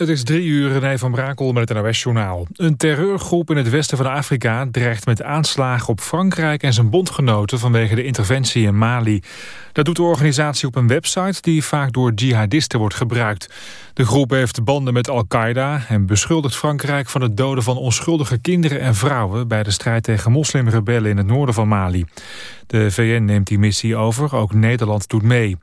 Het is drie uur, René van Brakel met het NOS-journaal. Een terreurgroep in het westen van Afrika dreigt met aanslagen op Frankrijk en zijn bondgenoten vanwege de interventie in Mali. Dat doet de organisatie op een website die vaak door jihadisten wordt gebruikt. De groep heeft banden met Al-Qaeda en beschuldigt Frankrijk van het doden van onschuldige kinderen en vrouwen bij de strijd tegen moslimrebellen in het noorden van Mali. De VN neemt die missie over, ook Nederland doet mee.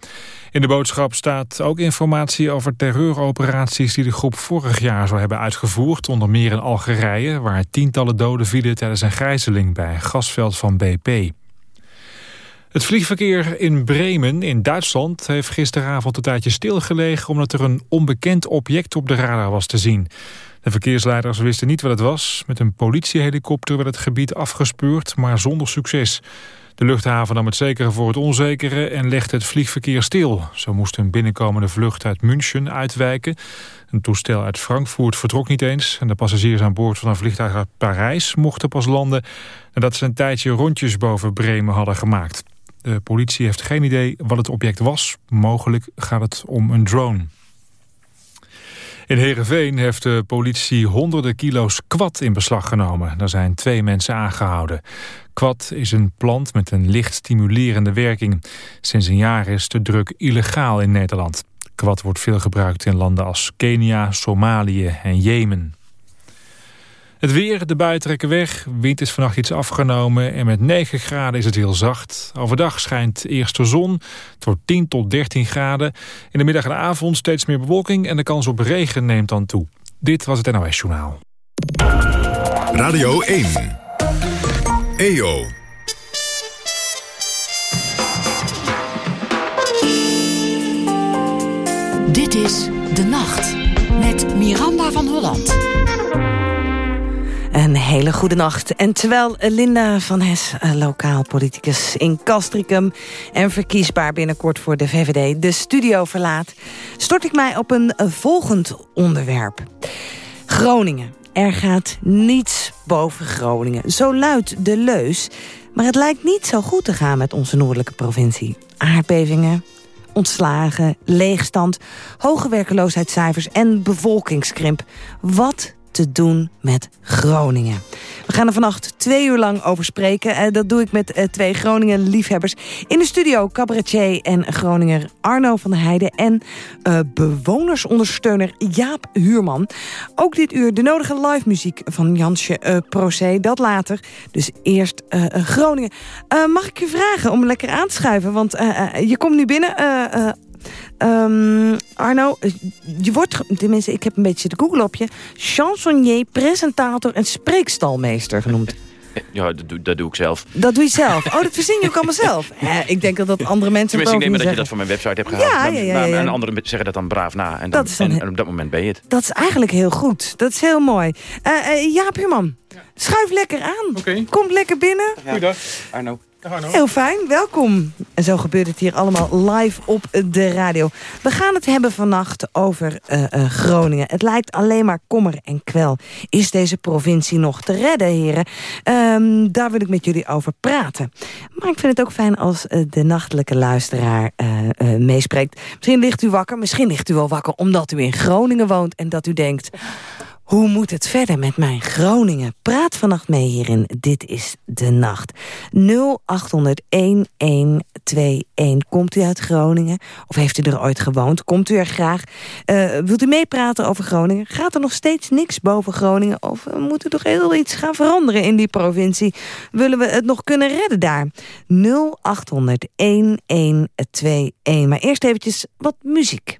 In de boodschap staat ook informatie over terreuroperaties die de groep vorig jaar zou hebben uitgevoerd, onder meer in Algerije, waar tientallen doden vielen tijdens een gijzeling bij een gasveld van BP. Het vliegverkeer in Bremen in Duitsland heeft gisteravond een tijdje stilgelegen omdat er een onbekend object op de radar was te zien. De verkeersleiders wisten niet wat het was. Met een politiehelikopter werd het gebied afgespeurd, maar zonder succes. De luchthaven nam het zekere voor het onzekere en legde het vliegverkeer stil. Zo moest een binnenkomende vlucht uit München uitwijken. Een toestel uit Frankfurt vertrok niet eens... en de passagiers aan boord van een vliegtuig uit Parijs mochten pas landen... nadat ze een tijdje rondjes boven Bremen hadden gemaakt. De politie heeft geen idee wat het object was. Mogelijk gaat het om een drone. In Heerenveen heeft de politie honderden kilo's kwad in beslag genomen. Daar zijn twee mensen aangehouden. Kwad is een plant met een licht stimulerende werking. Sinds een jaar is de druk illegaal in Nederland. Kwad wordt veel gebruikt in landen als Kenia, Somalië en Jemen. Het weer, de buien trekken weg. Wind is vannacht iets afgenomen en met 9 graden is het heel zacht. Overdag schijnt eerst de zon. Het wordt 10 tot 13 graden. In de middag en avond steeds meer bewolking en de kans op regen neemt dan toe. Dit was het NOS Journaal. Radio 1. EO. Dit is De Nacht met Miranda van Holland. Een hele goede nacht. En terwijl Linda van Hes, eh, lokaal politicus in Castricum... en verkiesbaar binnenkort voor de VVD, de studio verlaat... stort ik mij op een volgend onderwerp. Groningen. Er gaat niets boven Groningen. Zo luidt de leus. Maar het lijkt niet zo goed te gaan met onze noordelijke provincie. Aardbevingen, ontslagen, leegstand, hoge werkeloosheidscijfers en bevolkingskrimp. Wat te doen met Groningen. We gaan er vannacht twee uur lang over spreken. Uh, dat doe ik met uh, twee Groningen-liefhebbers. In de studio cabaretier en Groninger Arno van der Heijden... en uh, bewonersondersteuner Jaap Huurman. Ook dit uur de nodige live muziek van Jansje Procé. Dat later. Dus eerst Groningen. mag ik je vragen om lekker aan te schuiven? Want je komt nu binnen Um, Arno, je wordt, tenminste ik heb een beetje de Google op je... chansonnier, presentator en spreekstalmeester genoemd. Ja, dat doe, dat doe ik zelf. Dat doe je zelf? Oh, dat verzin je ook allemaal zelf? ik denk dat dat andere mensen Tenminste, ik neem dat je dat van mijn website hebt gehaald. Ja, ja, ja, ja, En anderen zeggen dat dan braaf na. En, dan, en, op dat moment ben je het. Dat is eigenlijk heel goed. Dat is heel mooi. Uh, uh, Jaap Huurman, schuif lekker aan. Okay. Kom lekker binnen. Goeiedag, Arno. Heel fijn, welkom. En zo gebeurt het hier allemaal live op de radio. We gaan het hebben vannacht over uh, uh, Groningen. Het lijkt alleen maar kommer en kwel. Is deze provincie nog te redden, heren? Um, daar wil ik met jullie over praten. Maar ik vind het ook fijn als uh, de nachtelijke luisteraar meespreekt. Misschien ligt u wakker, misschien ligt u wel wakker... omdat u in Groningen woont en dat u denkt... Hoe moet het verder met mijn Groningen? Praat vannacht mee hierin. Dit is de nacht. 0800-1121. Komt u uit Groningen? Of heeft u er ooit gewoond? Komt u er graag? Uh, wilt u meepraten over Groningen? Gaat er nog steeds niks boven Groningen? Of uh, moet er toch heel iets gaan veranderen in die provincie? Willen we het nog kunnen redden daar? 0800-1121. Maar eerst eventjes wat muziek.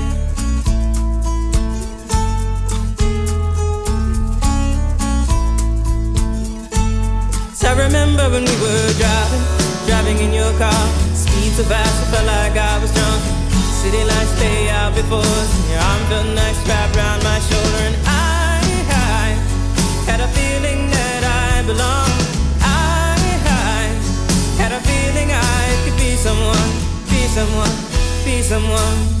Remember when we were driving, driving in your car. Speed so fast, I felt like I was drunk. City lights lay out before us Your arm felt nice wrapped around my shoulder And I, I had a feeling that I belonged I, I had a feeling I could be someone Be someone, be someone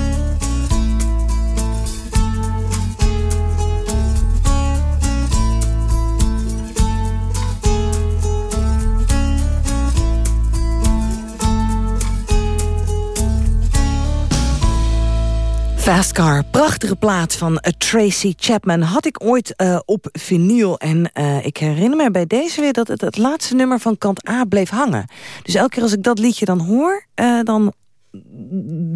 Fast Car, prachtige plaat van uh, Tracy Chapman. Had ik ooit uh, op vinyl. En uh, ik herinner me bij deze weer dat het het laatste nummer van kant A bleef hangen. Dus elke keer als ik dat liedje dan hoor, dan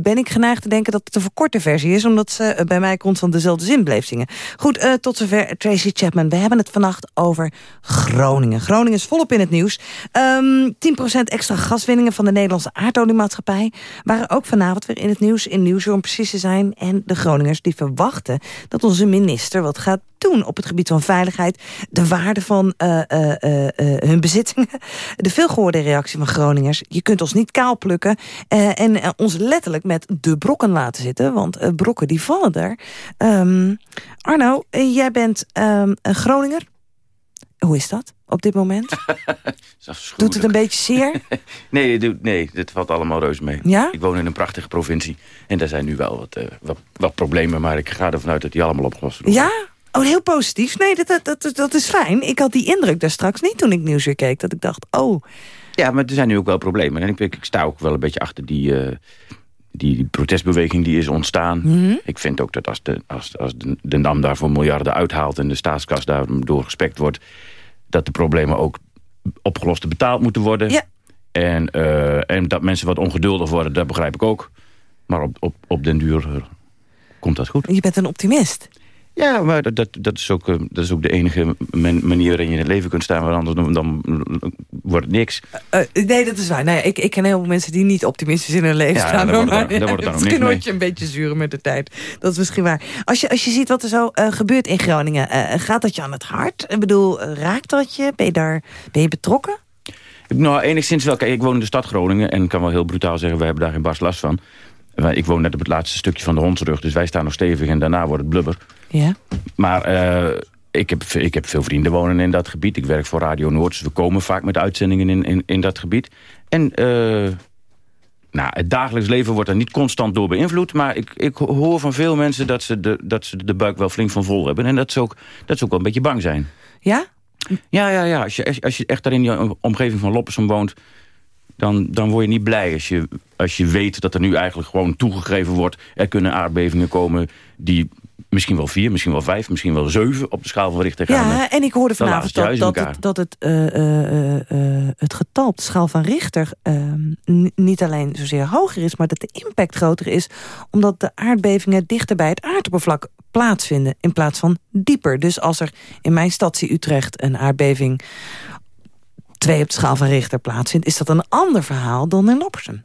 ben ik geneigd te denken dat het een verkorte versie is... omdat ze eh, bij mij constant dezelfde zin bleef zingen. Goed, uh, tot zover Tracy Chapman. We hebben het vannacht over Groningen. Groningen is volop in het nieuws. Um, ehm, 10% extra gaswinningen van de Nederlandse aardoliemaatschappij... waren ook vanavond weer in het nieuws, in Nieuwsroom precies te zijn. En de Groningers die verwachten dat onze minister wat gaat doen op het gebied van veiligheid. De waarde van uh, uh, hun bezittingen. De veelgehoorde reactie van Groningers. Je kunt ons niet kaal plukken. en ons letterlijk met de brokken laten zitten. Want brokken die vallen er. Um, Arno, jij bent um, een Groninger. Hoe is dat op dit moment? Doet het een beetje zeer? nee, nee, dit valt allemaal reus mee. Ja? Ik woon in een prachtige provincie. En daar zijn nu wel wat, uh, wat, wat, problemen. Maar ik ga ervan uit dat die allemaal opgelost worden. Ja? Oh, heel positief. Nee, dat, dat, dat, dat is fijn. Ik had die indruk daar straks niet toen ik nieuws weer keek. Dat ik dacht, oh... Ja, maar er zijn nu ook wel problemen. En ik, ik sta ook wel een beetje achter die... Uh, die, die, protestbeweging die is ontstaan. Mhm. Ik vind ook dat als de, als, als de, de NAM daarvoor miljarden uithaalt... en de staatskas daardoor gespekt wordt... dat de problemen ook opgelost en betaald moeten worden. Ja. En, uh, en dat mensen wat ongeduldig worden, dat begrijp ik ook. Maar op, op, op den duur uh, komt dat goed. Je bent een optimist. Ja, maar dat, dat, dat, is, ook, uh, dat is ook de enige manier waarin je in het leven kunt staan. Want anders dan, dan wordt het niks. nee, dat is waar. Nee, ik, ik ken heel veel mensen die niet optimistisch in hun leven ja, staan. Dan wordt het, dan, dan wordt het misschien word je een beetje zuur met de tijd. Dat is misschien waar. Als je, als je ziet wat er zo gebeurt in Groningen... gaat dat je aan het hart? Ik bedoel, raakt dat je? Ben je, daar, ben je betrokken? Nou, enigszins wel. Kijk, ik woon in de stad Groningen en kan wel heel brutaal zeggen... we hebben daar geen barst last van. Ik woon net op het laatste stukje van de hondsrug, dus wij staan nog stevig en daarna wordt het blubber. Ja. Maar uh, ik, heb, ik heb veel vrienden wonen in dat gebied. Ik werk voor Radio Noord, dus we komen vaak met uitzendingen in, in, in dat gebied. En uh, nou, het dagelijks leven wordt er niet constant door beïnvloed. Maar ik, ik hoor van veel mensen dat ze, de, dat ze de buik wel flink van vol hebben. En dat ze ook, dat ze ook wel een beetje bang zijn. Ja? Ja, ja, ja. Als je, als je echt daar in die omgeving van Loppersum woont... Dan, dan word je niet blij als je, als je weet dat er nu eigenlijk gewoon toegegeven wordt... er kunnen aardbevingen komen die misschien wel vier, misschien wel vijf, misschien wel zeven op de schaal van Richter gaan. Ja, en ik hoorde vanavond dat, dat, het, dat het, uh, uh, uh, het getal op de schaal van Richter niet alleen zozeer hoger is, maar dat de impact groter is, omdat de aardbevingen dichter bij het aardoppervlak plaatsvinden in plaats van dieper. Dus als er in mijn stad Utrecht een aardbeving twee op de schaal van Richter plaatsvindt... is dat een ander verhaal dan in Loppersum.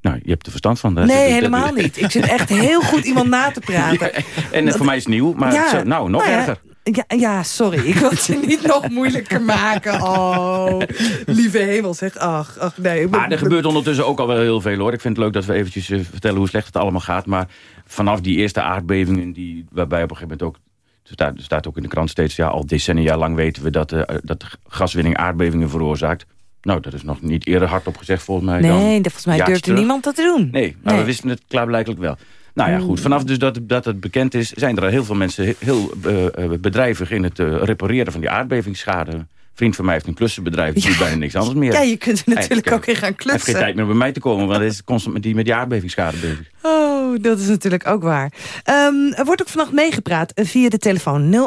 Nou, je hebt er verstand van. Nee, helemaal niet. Ik zit echt heel goed iemand na te praten. Ja, en voor mij is het nieuw, maar ja, zo, nou, nog nou ja, erger. Ja, ja, sorry. Ik wil het je niet nog moeilijker maken. Oh, lieve hemel, zeg. Ach, ach nee. Maar er gebeurt ondertussen ook al wel heel veel, hoor. Ik vind het leuk dat we eventjes uh, vertellen hoe slecht het allemaal gaat. Maar vanaf die eerste aardbevingen, die, waarbij op een gegeven moment ook... Er staat, staat ook in de krant steeds, ja, al decennia lang weten we dat, uh, dat gaswinning aardbevingen veroorzaakt. Nou, dat is nog niet eerder hardop gezegd volgens mij. Nee, dan volgens mij durfde niemand dat te doen. Nee, maar nee. we wisten het klaarblijkelijk wel. Nou ja, goed. Vanaf dus dat, dat het bekend is... zijn er heel veel mensen heel uh, bedrijvig in het uh, repareren van die aardbevingsschade. Vriend van mij heeft een klussenbedrijf. Die ja. doet bijna niks anders meer. Ja, je kunt er natuurlijk ook in gaan klussen. Hij heeft geen tijd meer bij mij te komen. Want hij is constant met die, met die aardbevingsschade bezig. Oh, dat is natuurlijk ook waar. Um, er wordt ook vannacht meegepraat via de telefoon 0800-1121.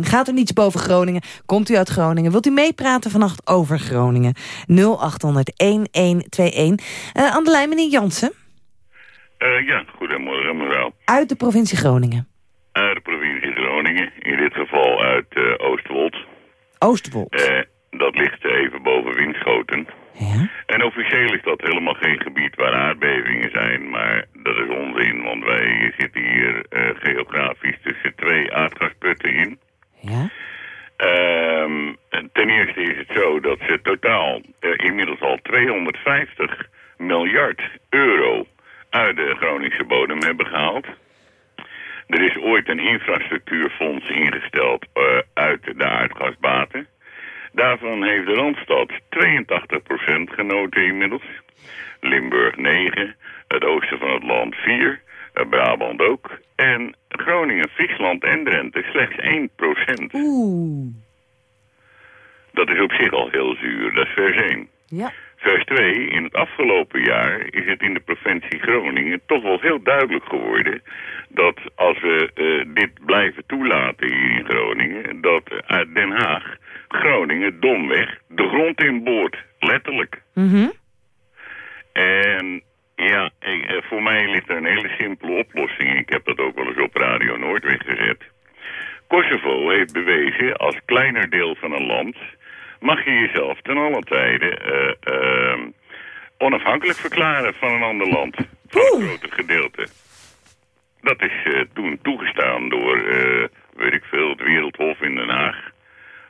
Gaat er niets boven Groningen? Komt u uit Groningen? Wilt u meepraten vannacht over Groningen? 0800-1121. Uh, aan de lijn, meneer Jansen. Uh, ja, goedemorgen mevrouw. Uit de provincie Groningen? Uit de provincie Groningen. In dit geval uit uh, Oostwold. Oostwold? Uh, dat ligt even boven Winschoten. Ja? En officieel is dat helemaal geen gebied waar aardbevingen zijn, maar dat is onzin, want wij zitten hier uh, geografisch tussen twee aardgasputten in. Ja? Um, ten eerste is het zo dat ze totaal uh, inmiddels al 250 miljard euro uit de Groningse bodem hebben gehaald. Er is ooit een infrastructuurfonds ingesteld uh, uit de aardgasbaten. Daarvan heeft de Randstad 82% genoten inmiddels. Limburg 9, het oosten van het land 4, Brabant ook. En Groningen, Friesland en Drenthe slechts 1%. Oeh. Dat is op zich al heel zuur, dat is vers 1. Ja. Vers 2, in het afgelopen jaar is het in de provincie Groningen toch wel heel duidelijk geworden dat als we uh, dit blijven toelaten hier in Groningen, dat uit Den Haag Groningen domweg de grond in boort. Letterlijk. Mm -hmm. En ja, ik, voor mij ligt er een hele simpele oplossing. Ik heb dat ook wel eens op Radio Noordweg gezet. Kosovo heeft bewezen als kleiner deel van een land... mag je jezelf ten alle tijde uh, uh, onafhankelijk verklaren van een ander land. Van een grote gedeelte. Dat is uh, toen toegestaan door, weet ik veel, het Wereldhof in Den Haag.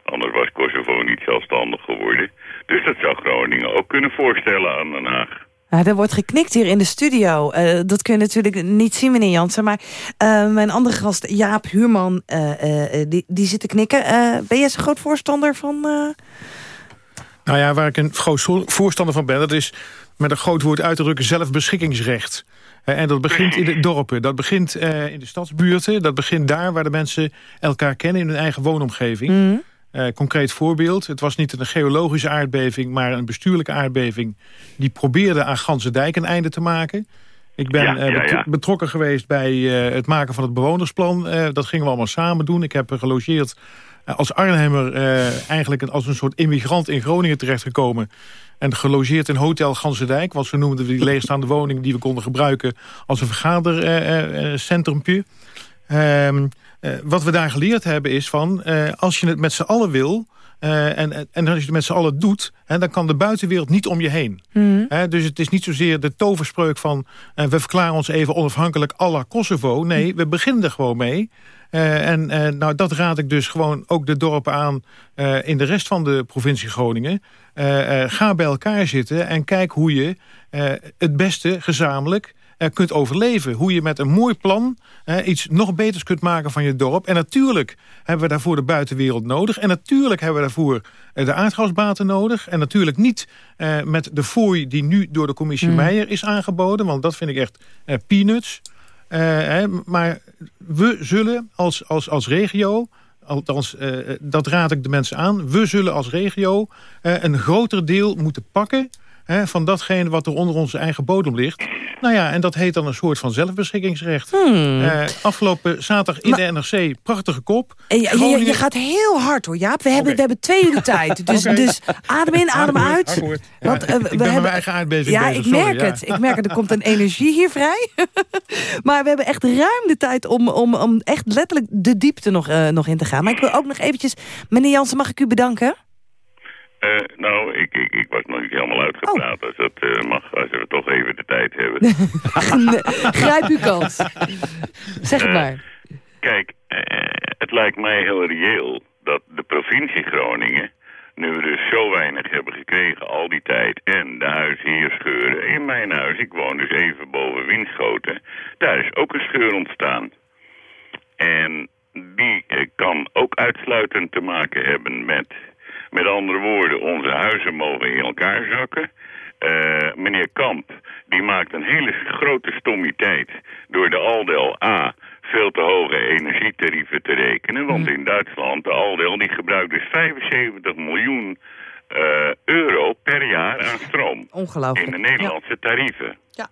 Anders was Kosovo niet zelfstandig geworden. Dus dat zou Groningen ook kunnen voorstellen aan Den Haag. Nou, er wordt geknikt hier in de studio. Uh, dat kun je natuurlijk niet zien, meneer Jansen. Maar uh, mijn andere gast, Jaap Huurman, uh, die, die zit te knikken. ben jij zo'n groot voorstander van... Nou ja, waar ik een groot voorstander van ben... dat is met een groot woord uit te drukken zelfbeschikkingsrecht. en dat begint in de dorpen, dat begint in de stadsbuurten... dat begint daar waar de mensen elkaar kennen in hun eigen woonomgeving... Mm. Uh, concreet voorbeeld, het was niet een geologische aardbeving... maar een bestuurlijke aardbeving die probeerde aan Gansendijk een einde te maken. Ik ben uh, betrokken geweest bij uh, het maken van het bewonersplan. dat gingen we allemaal samen doen. Ik heb gelogeerd als Arnhemmer eigenlijk als een soort immigrant in Groningen terechtgekomen. En gelogeerd in Hotel Gansendijk. Want zo noemden we die leegstaande woning die we konden gebruiken als een vergadercentrumpje. Ehm uh, wat we daar geleerd hebben is van... Uh, als je het met z'n allen wil... Uh, en, en als je het met z'n allen doet... Hè, dan kan de buitenwereld niet om je heen. Mm. dus het is niet zozeer de toverspreuk van... we verklaren ons even onafhankelijk à la Kosovo. Nee, we beginnen er gewoon mee. en nou, dat raad ik dus gewoon ook de dorpen aan... in de rest van de provincie Groningen. ga bij elkaar zitten en kijk hoe je het beste gezamenlijk kunt overleven. Hoe je met een mooi plan iets nog beters kunt maken van je dorp. En natuurlijk hebben we daarvoor de buitenwereld nodig. En natuurlijk hebben we daarvoor eh, de aardgasbaten nodig. En natuurlijk niet eh, met de fooi die nu door de commissie mm. Meijer is aangeboden. Want dat vind ik echt eh, peanuts. Hè, maar we zullen als, als, als regio... Althans, dat raad ik de mensen aan. We zullen als regio een groter deel moeten pakken hè, van datgene wat er onder onze eigen bodem ligt. Nou ja, en dat heet dan een soort van zelfbeschikkingsrecht. Hmm. Eh, afgelopen zaterdag in de NRC, prachtige kop. Je, je, je, gaat heel hard hoor, Jaap. We hebben, we hebben twee uur tijd. Dus, dus adem in, adem uit. Want, uh, we ik ben hebben, mijn eigen aardbeving Ja, ik merk het. Ik merk het. Er komt een energie hier vrij. maar we hebben echt ruim de tijd om, om, om echt letterlijk de diepte nog, uh, nog in te gaan. Maar ik wil ook nog eventjes... Meneer Jansen, mag ik u bedanken? Uh, nou, ik, ik, ik, was nog niet helemaal uitgepraat. Oh. Als dat uh, mag, als we toch even de tijd hebben. Grijp uw kans. zeg het uh, maar. Kijk, het lijkt mij heel reëel dat de provincie Groningen... nu we dus zo weinig hebben gekregen al die tijd... en de huizen hier scheuren. In mijn huis, ik woon dus even boven Winschoten... daar is ook een scheur ontstaan. En die kan ook uitsluitend te maken hebben met met andere woorden, onze huizen mogen in elkaar zakken. Uh, meneer Kamp, die maakt een hele grote stommiteit door de Aldel A veel te hoge energietarieven te rekenen. Want mm. in Duitsland, de Aldel, die gebruikt dus 75 miljoen uh, euro per jaar aan stroom. Ongelooflijk. In de Nederlandse tarieven. Ja.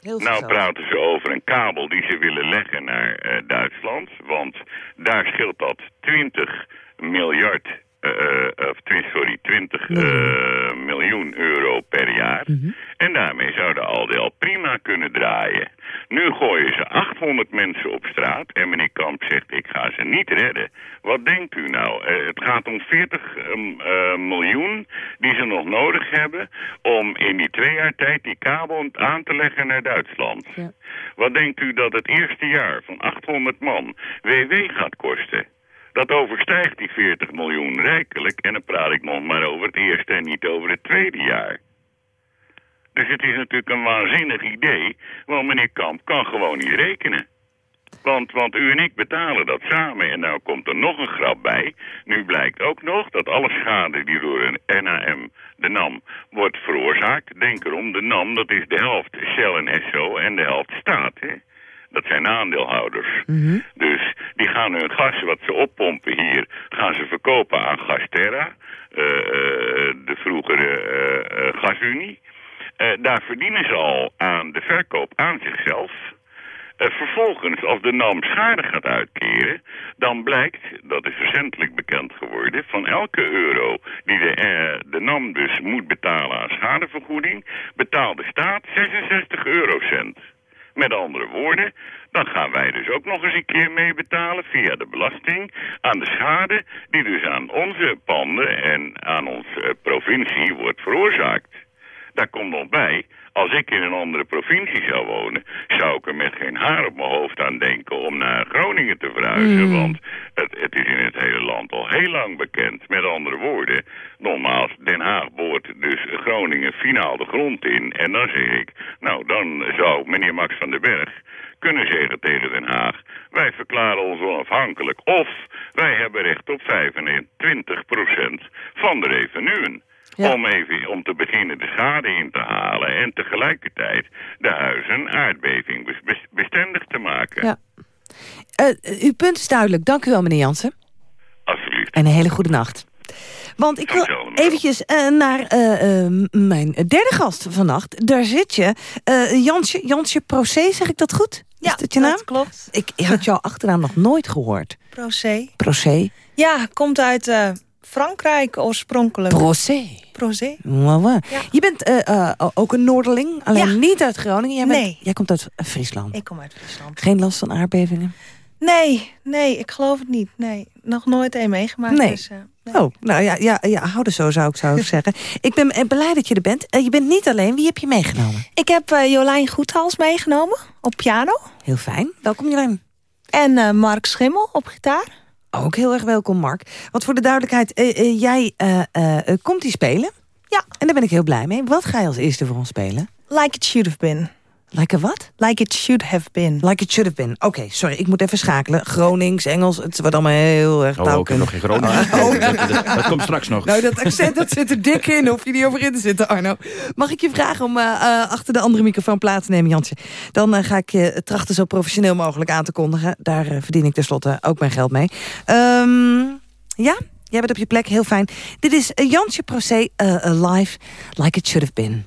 Heel nou praten ze over een kabel die ze willen leggen naar uh, Duitsland. Want daar scheelt dat 20 miljard of sorry, 20 uh, miljoen euro per jaar. Mm -hmm. En daarmee zouden Aldel prima kunnen draaien. Nu gooien ze 800 mensen op straat en meneer Kamp zegt ik ga ze niet redden. Wat denkt u nou? Uh, het gaat om 40 um, uh, miljoen die ze nog nodig hebben om in die twee jaar tijd die kabel aan te leggen naar Duitsland. Ja. Wat denkt u dat het eerste jaar van 800 man WW gaat kosten? Dat overstijgt die 40 miljoen rijkelijk. En dan praat ik nog maar over het eerste en niet over het tweede jaar. Dus het is natuurlijk een waanzinnig idee. Want meneer Kamp kan gewoon niet rekenen. Want, want u en ik betalen dat samen. En nou komt er nog een grap bij. Nu blijkt ook nog dat alle schade die door een NAM, de NAM, wordt veroorzaakt. Denk erom, de NAM, dat is de helft Shell en SO en de helft staat. Hè? Dat zijn aandeelhouders. Mhm. Dus die gaan hun gas wat ze oppompen hier, gaan ze verkopen aan Gasterra, uh, de vroegere uh, gasunie. daar verdienen ze al aan de verkoop aan zichzelf. vervolgens, als de NAM schade gaat uitkeren, dan blijkt, dat is recentelijk bekend geworden, van elke euro die de, de NAM dus moet betalen aan schadevergoeding, betaalt de staat 66 eurocent. Met andere woorden, dan gaan wij dus ook nog eens een keer meebetalen via de belasting aan de schade die dus aan onze panden en aan onze provincie wordt veroorzaakt. daar komt nog bij, als ik in een andere provincie zou wonen, zou ik er met geen haar op mijn hoofd aan denken om naar Groningen te verhuizen. Mm. Want het, het is in het hele land al heel lang bekend. Met andere woorden, nogmaals, Den Haag boort dus Groningen finaal de grond in. En dan zeg ik, nou dan zou meneer Max van den Berg kunnen zeggen tegen Den Haag... wij verklaren ons onafhankelijk of wij hebben recht op 25% van de revenuen. Ja. Om even om te beginnen de schade in te halen en tegelijkertijd de huizen aardbeving bes- bes- bestendig te maken. Ja. Eh, uw punt is duidelijk. Dank u wel, meneer Jansen. Alsjeblieft. En een hele goede nacht. Want ik wil eventjes eh, naar eh, mijn derde gast vannacht. Daar zit je. Eh, Jansje, Jansje Procé, zeg ik dat goed? Ja, is dat je naam? klopt. Ik had jouw achternaam nog nooit gehoord. Procé. Procé. Ja, komt uit eh, Frankrijk oorspronkelijk. Procé. Procé. Ja. Je bent eh, eh, ook een Noorderling, alleen Ja. niet uit Groningen. Jij, bent- Nee. jij komt uit Friesland. Ik kom uit Friesland. Geen last van aardbevingen? Nee, nee, ik geloof het niet. Nee, nog nooit een meegemaakt. Nee. Dus, eh, nee. Oh, nou ja, ja, ja hou er zo, zou ik, zou ik zeggen. Ik ben blij dat je er bent. Je bent niet alleen. Wie heb je meegenomen? Ik heb Jolijn Goethals meegenomen op piano. Heel fijn. Welkom Jolijn. En Mark Schimmel op gitaar. Ook heel erg welkom, Mark. Want voor de duidelijkheid, eh, eh, jij eh, komt die spelen. Ja. En daar ben ik heel blij mee. Wat ga je als eerste voor ons spelen? Like it should have been. Like a wat? Like it should have been. Like it should have been. Oké, sorry, ik moet even schakelen. Gronings, Engels, het wordt allemaal heel erg Oh, ik heb taalkundig. nog geen Groningen. dat, dat- dat komt straks nog. Nou, dat accent dat zit er dik in. Hoef je niet over in te zitten, Arno. Mag ik je vragen om eh, eh, achter de andere microfoon plaats te nemen, Jansje? Dan eh, ga ik je trachten zo professioneel mogelijk aan te kondigen. Daar verdien ik tenslotte ook mijn geld mee. Ehm, ja, jij bent op je plek. Heel fijn. Dit is Jansje Procé live, like it should have been.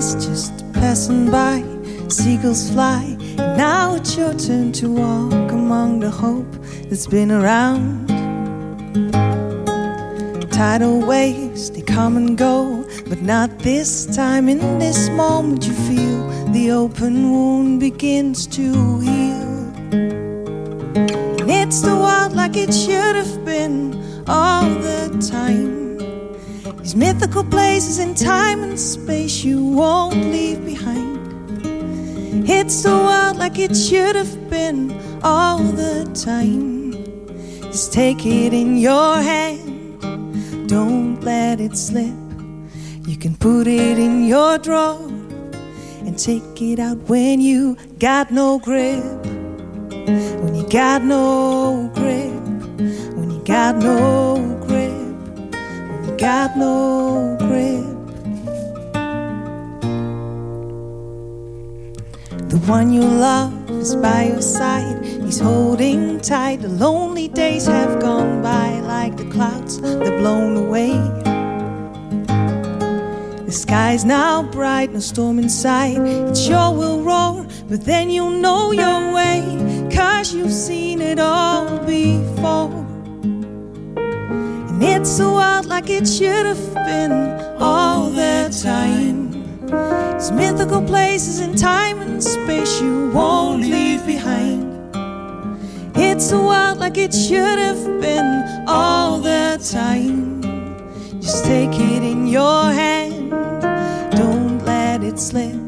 Is just passing by, seagulls fly. And now it's your turn to walk among the hope that's been around. Tidal waves, they come and go, but not this time. In this moment, you feel the open wound begins to heal. And it's the world like it should have been all the time. These mythical places in time and space you won't leave behind. It's the world like it should have been all the time. Just take it in your hand, don't let it slip. You can put it in your drawer and take it out when you got no grip. When you got no grip, when you got no grip got no grip. The one you love is by your side, he's holding tight. The lonely days have gone by like the clouds, they're blown away. The sky's now bright, no storm in sight. It sure will roar, but then you'll know your way, cause you've seen it all before. And it's a world like it should have been all the time. It's mythical places in time and space you won't leave behind. It's a world like it should have been all the time. Just take it in your hand, don't let it slip.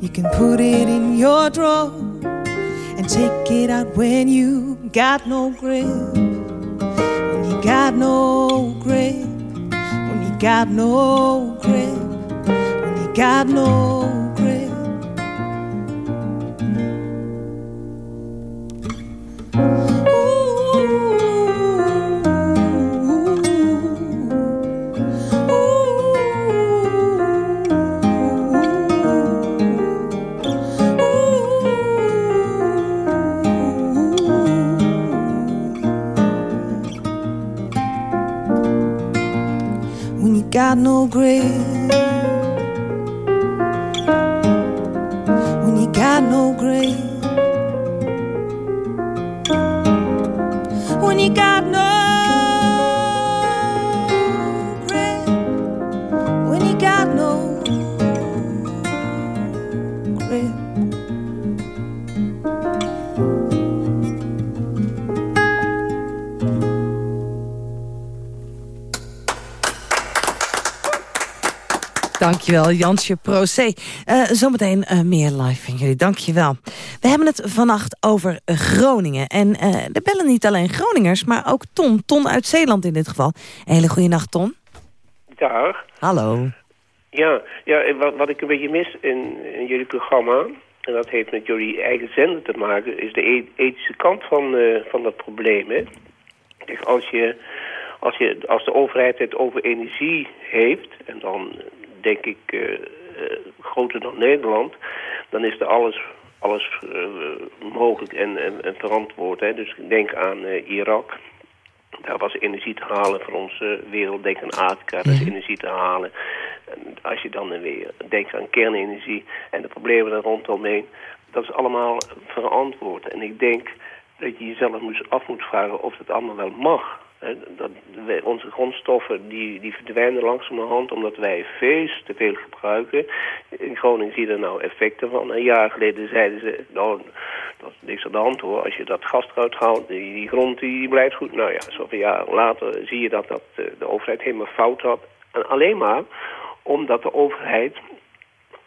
You can put it in your drawer and take it out when you got no grip got no grip, when you got no grip, when you got no got no grip. When you got no grip. Dankjewel, Jansje Procé. Uh, zometeen uh, meer live van jullie, dankjewel. We hebben het vannacht over Groningen. En uh, er bellen niet alleen Groningers, maar ook Ton. Ton uit Zeeland in dit geval. Een hele goede nacht, Ton. Dag. Hallo. Ja, ja wat, wat ik een beetje mis in, in jullie programma... en dat heeft met jullie eigen zender te maken... is de e-, ethische kant van, van dat probleem, hè. Als je als, je, als de overheid het over energie heeft, en dan denk ik uh, groter dan Nederland, dan is er alles, alles uh, mogelijk en, en, en, verantwoord. Hè. Dus denk aan Irak. Daar was energie te halen voor onze wereld. Denk aan Afrika, daar is energie te halen. En als je dan weer denkt aan kernenergie en de problemen daar rondomheen, dat is allemaal verantwoord. En ik denk dat je jezelf af moet vragen of het allemaal wel mag. Dat, onze grondstoffen die, die verdwijnen langzamerhand omdat wij vees te veel gebruiken. In Groningen zie je er nou effecten van. Een jaar geleden zeiden ze, nou, dat is niks aan de hand hoor. Als je dat gas eruit haalt, die, grond die blijft goed. Nou ja, zoveel jaar later zie je dat, dat eh, de overheid helemaal fout had. En alleen maar omdat de overheid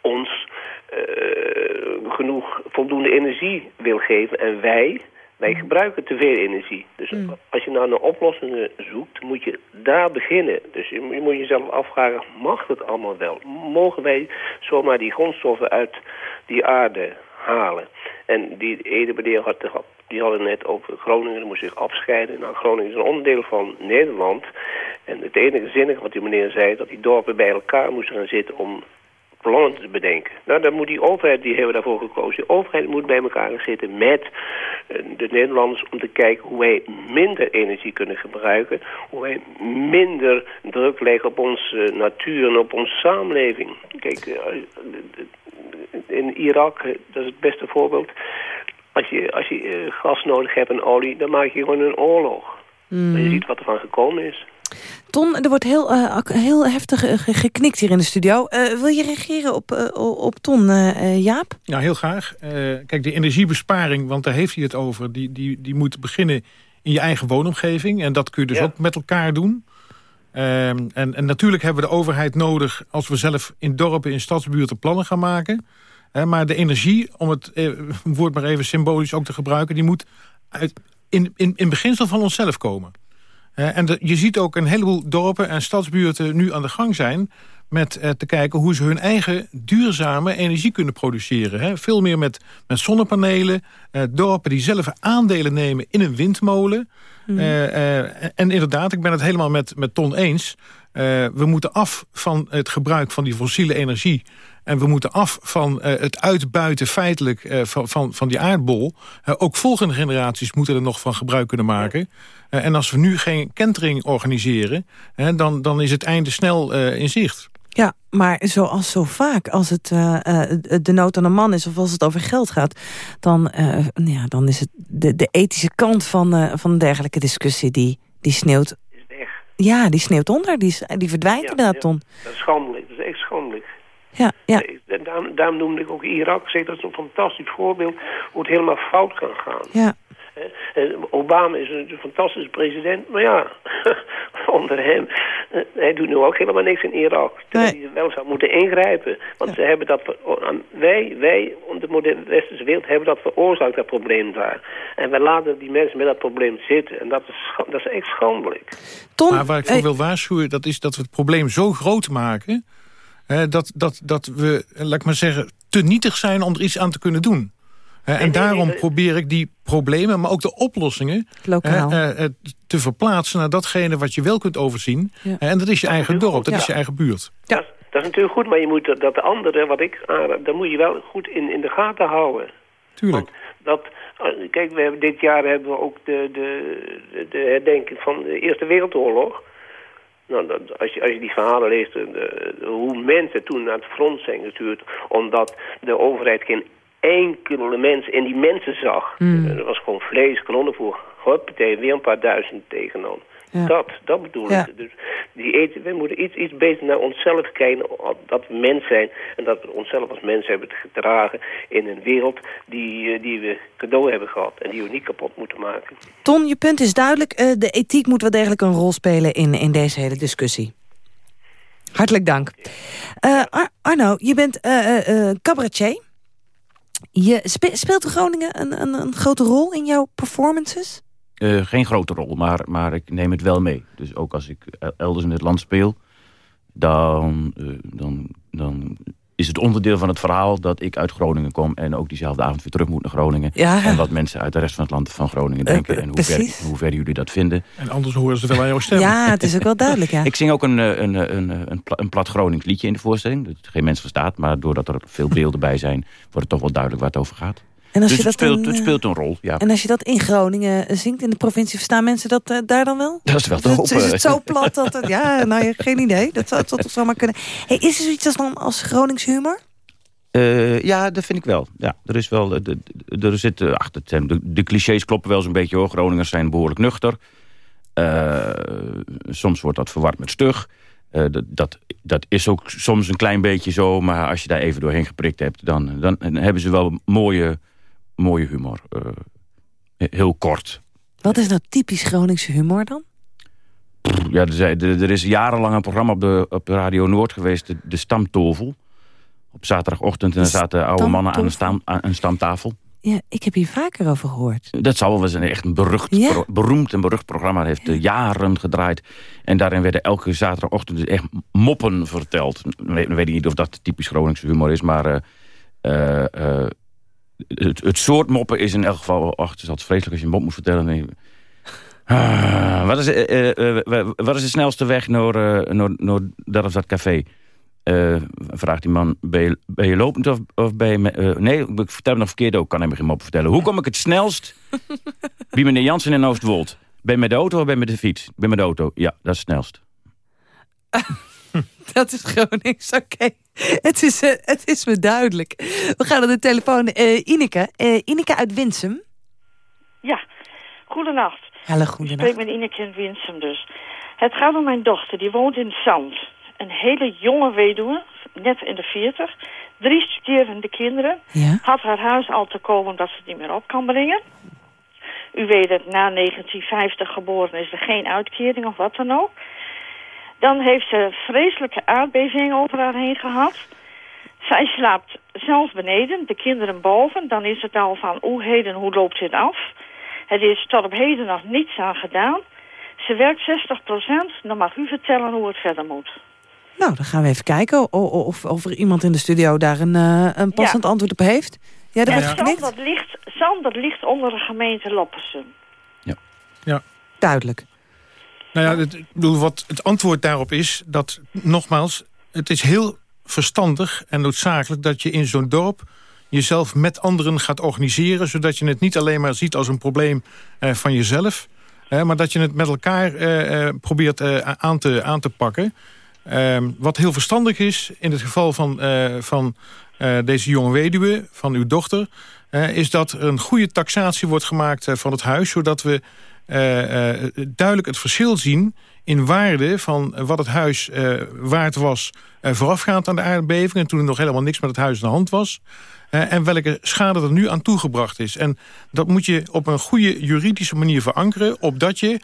ons uh, genoeg voldoende energie wil geven en wij wij mm. gebruiken te veel energie. Dus mm. als je nou naar oplossingen zoekt, moet je daar beginnen. Dus je, moet jezelf afvragen, mag het allemaal wel? Mogen wij zomaar die grondstoffen uit die aarde halen? En die ene meneer had, die hadden net over Groningen, moest zich afscheiden. Nou, Groningen is een onderdeel van Nederland. En het enige zinnige wat die meneer zei, dat die dorpen bij elkaar moesten gaan zitten om plannen te bedenken. Nou, dan moet die overheid, die hebben daarvoor gekozen. De overheid moet bij elkaar zitten met eh, de Nederlanders om te kijken hoe wij minder energie kunnen gebruiken. Hoe wij minder druk leggen op onze natuur en op onze samenleving. Kijk, eh, in Irak, eh, dat is het beste voorbeeld. Als je, als je gas nodig hebt en olie, dan maak je gewoon een oorlog. Mm. je ziet wat er van gekomen is. Ton, er wordt heel, uh, heel heftig uh, geknikt hier in de studio. Uh, wil je reageren op, op Ton, Jaap? Ja, heel graag. kijk, de energiebesparing, want daar heeft hij het over... die, die, die moet beginnen in je eigen woonomgeving. En dat kun je dus ook met elkaar doen. Ehm, en, en natuurlijk hebben we de overheid nodig... als we zelf in dorpen, in stadsbuurten plannen gaan maken. maar de energie, om het woord maar even symbolisch ook te gebruiken... die moet uit, in, in, in beginsel van onszelf komen. Uh, en je ziet ook een heleboel dorpen en stadsbuurten nu aan de gang zijn... met uh, te kijken hoe ze hun eigen duurzame energie kunnen produceren. Hè. Veel meer met, met zonnepanelen. Uh, dorpen die zelf aandelen nemen in een windmolen. Mm. en inderdaad, ik ben het helemaal met, met Ton eens... we moeten af van het gebruik van die fossiele energie... En we moeten af van uh, het uitbuiten feitelijk uh, van, van, van die aardbol. Uh, ook volgende generaties moeten er nog van gebruik kunnen maken. en als we nu geen kentering organiseren... dan, dan is het einde snel in zicht. Ja, maar zoals zo vaak, als het de nood aan een man is... of als het over geld gaat... dan, ja, dan is het de, de ethische kant van, van een dergelijke discussie... die, die sneeuwt... Ja, die sneeuwt onder, die, die verdwijnt ja, inderdaad, Ton. dat is schandelijk, dat is echt schandelijk ja, ja. Daarom, daarom noemde ik ook Irak. Zeg, dat is een fantastisch voorbeeld hoe het helemaal fout kan gaan. Ja. Obama is een fantastische president, maar ja, onder hem, eh, hij doet nu ook helemaal niks in Irak. Terwijl hij wel zou moeten ingrijpen. Want ze hebben dat, wij, wij, de moderne westerse wereld, hebben dat veroorzaakt, dat probleem daar. En wij laten die mensen met dat probleem zitten. En dat is, dat is echt schandelijk. Tom, maar waar ik voor wil waarschuwen, dat is dat we het probleem zo groot maken dat, dat, dat we, laat ik maar zeggen, te nietig zijn om er iets aan te kunnen doen. en daarom probeer ik die problemen, maar ook de oplossingen... te verplaatsen naar datgene wat je wel kunt overzien. en dat is je eigen dorp, dat is je eigen buurt. Ja. Dat, is natuurlijk goed, maar je moet dat, de andere, wat ik daar moet je wel goed in, in de gaten houden. Tuurlijk. dat, eh, kijk, we hebben, dit jaar hebben we ook de, de, de herdenking van de Eerste Wereldoorlog... Nou, dat, als, je, als je die verhalen leest, de, hoe mensen toen naar het front zijn gestuurd... omdat de overheid geen enkele mens in die mensen zag. Mm. Er was gewoon vlees, kanonnenvoer. Hoppatee, weer een paar duizend Dat, dat bedoel ik. Dus die eten, we moeten iets, iets beter naar onszelf kijken, dat we mens zijn. En dat we onszelf als mens hebben gedragen in een wereld die, eh, die we cadeau hebben gehad. En die we niet kapot moeten maken. Ton, je punt is duidelijk. Uh, de ethiek moet wel degelijk een rol spelen in, in deze hele discussie. Hartelijk dank. Uh, Ar Arno, je bent uh, cabaretier. Je spe speelt Groningen een, een, een, grote rol in jouw performances? Geen grote rol, maar, maar ik neem het wel mee. Dus ook als ik elders in het land speel... dan, dan, dan is het onderdeel van het verhaal dat ik uit Groningen kom... en ook diezelfde avond weer terug moet naar Groningen. Ja. En wat mensen uit de rest van het land van Groningen denken... Uh, en hoe ver, hoe ver, jullie dat vinden. En anders horen ze wel aan jouw stem. Ja, het is ook wel duidelijk, ja. ik zing ook een, een, een, een, een plat Gronings liedje in de voorstelling... dat geen mens verstaat, maar doordat er veel beelden bij zijn... wordt het toch wel duidelijk waar het over gaat. En als dus je het, dat speelt, het speelt een rol, ja. En als je dat in Groningen zingt, in de provincie, verstaan mensen dat uh, daar dan wel? Dat is wel te hopen. Is het zo plat dat het... Ja, nou, geen idee. Dat zou, dat zou maar kunnen. Hey, is er zoiets als, dan als Gronings humor? Uh, ja, dat vind ik wel. Ja, er is wel, de, de, er zit, ach, de, de clichés kloppen wel zo'n beetje hoor. Groningers zijn behoorlijk nuchter. Uh, soms wordt dat verward met stug. Uh, dat, dat, dat is ook soms een klein beetje zo. Maar als je daar even doorheen geprikt hebt... dan, dan hebben ze wel mooie, mooie humor. heel kort. Wat is nou typisch Groningse humor dan? Ja, er, er, is jarenlang een programma op de, op Radio Noord geweest. De, de Stamtovel op zaterdagochtend. En dan zaten oude mannen aan een, stam, aan een stamtafel. Ja, ik heb hier vaker over gehoord. Dat zal wel zijn echt een berucht, beroemd en berucht programma. Dat heeft jaren gedraaid. En daarin werden elke zaterdagochtend dus echt moppen verteld. Ik weet niet of dat typisch Groningse humor is, maar... Uh, uh, het, het, soort moppen is in elk geval... Ach, het is altijd vreselijk als je een mop moet vertellen. Nee. Ah, wat, is, wat is de snelste weg naar, naar, naar dat of dat café? Uh, vraagt die man, ben je, ben je lopend of, of ben je... Uh, nee, ik vertel het nog verkeerd ook, kan hem geen mop vertellen. Hoe kom ik het snelst bij meneer Jansen in Oostwold? Ben je met de auto of ben je met de fiets? Ben met de auto, ja, dat is het snelst. dat is gewoon niks, oké. Het, is, uh, het is me duidelijk. We gaan naar de telefoon. Ineke, Ineke uit Winsum. Ja, goedenacht. Hallo, goedenacht. Ik spreek met Ineke in Winsum dus. Het gaat om mijn dochter, die woont in Zand een hele jonge weduwe, net in de 40. Drie studerende kinderen. Ja? Had haar huis al te komen omdat ze het niet meer op kan brengen. U weet het, na 1950 geboren is er geen uitkering of wat dan ook. Dan heeft ze vreselijke aardbevingen over haar heen gehad. Zij slaapt zelfs beneden, de kinderen boven. Dan is het al van, hoe heden, hoe loopt dit af? Het is tot op heden nog niets aan gedaan. Ze werkt 60% Dan mag u vertellen hoe het verder moet. Nou, dan gaan we even kijken of, of er iemand in de studio daar een, uh, een passend antwoord op heeft. Ja, dat ja, dat ligt, dat ligt onder de gemeente Loppersum. Ja. ja. Duidelijk. Nou ja, het, wat het antwoord daarop is... dat, nogmaals, het is heel verstandig en noodzakelijk... dat je in zo'n dorp jezelf met anderen gaat organiseren... zodat je het niet alleen maar ziet als een probleem uh, van jezelf... maar dat je het met elkaar uh, probeert aan, te, aan te pakken... Ehm, wat heel verstandig is in het geval van, uh, van deze jonge weduwe, van uw dochter... Is dat er een goede taxatie wordt gemaakt van het huis... zodat we duidelijk het verschil zien in waarde van wat het huis waard was... voorafgaand aan de aardbeving... en toen er nog helemaal niks met het huis in de hand was... en welke schade er nu aan toegebracht is. En dat moet je op een goede juridische manier verankeren... opdat je,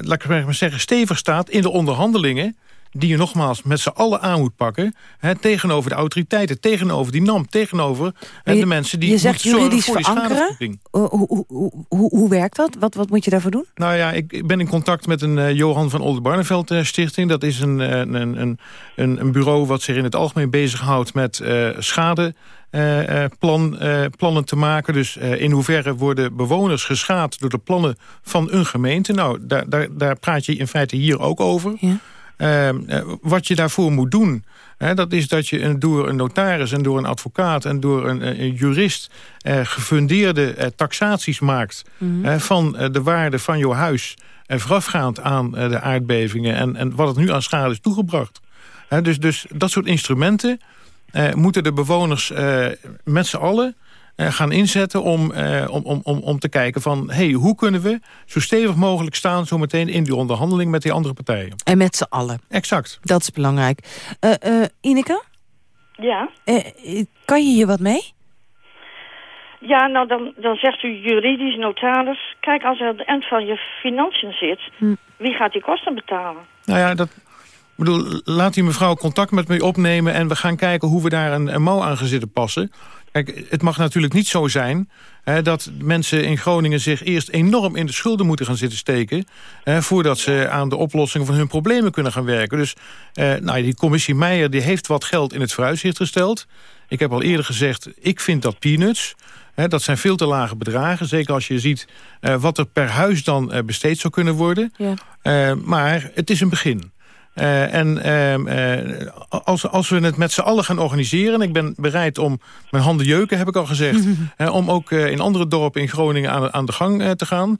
laat ik maar zeggen, stevig staat in de onderhandelingen die je nogmaals met z'n allen aan moet pakken... Hè, tegenover de autoriteiten, tegenover die NAM... tegenover je, de mensen die je zegt juridisch voor verankeren. Uh, hoe, hoe, hoe, hoe, werkt dat? Wat, wat moet je daarvoor doen? Nou ja, ik ben in contact met een uh, Johan van Oldenbarneveld uh, stichting. Dat is een, een, een, een, een bureau wat zich in het algemeen bezighoudt met schade... plan, plannen te maken. Dus in hoeverre worden bewoners geschaad door de plannen van een gemeente. Nou, daar, daar, daar praat je in feite hier ook over. Ja. Ehm, eh, wat je daarvoor moet doen... Hè, dat is dat je door een notaris en door een advocaat... en door een, een jurist eh, gefundeerde eh, taxaties maakt... Mhm. van de waarde van jouw huis... en voorafgaand aan de aardbevingen... En, en wat het nu aan schade is toegebracht. dus, dus dat soort instrumenten... moeten de bewoners met z'n allen gaan inzetten om, uh, om, om, om, om te kijken van... hey, hoe kunnen we zo stevig mogelijk staan... zometeen in die onderhandeling met die andere partijen. En met z'n allen. Exact. Dat is belangrijk. Uh, Ineke? Ja? kan je hier wat mee? Ja, nou dan, dan zegt u juridisch notaris... kijk, als er aan het eind van je financiën zit... Hm. wie gaat die kosten betalen? Nou ja, dat, Ik bedoel, laat die mevrouw contact met me opnemen... en we gaan kijken hoe we daar een, een mouw aan gaan zitten passen. Kijk, het mag natuurlijk niet zo zijn... Hè, dat mensen in Groningen zich eerst enorm in de schulden moeten gaan zitten steken... Hè, voordat ze aan de oplossing van hun problemen kunnen gaan werken. Dus eh, nou, die commissie Meijer die heeft wat geld in het vooruitzicht gesteld. Ik heb al eerder gezegd, ik vind dat peanuts... dat zijn veel te lage bedragen. Zeker als je ziet uh, wat er per huis dan uh, besteed zou kunnen worden. Ja. Uh, maar het is een begin. Uh, en uh, als, als we het met z'n allen gaan organiseren... ik ben bereid om mijn handen jeuken, heb ik al gezegd... om ook in andere dorpen in Groningen aan, aan de gang te gaan.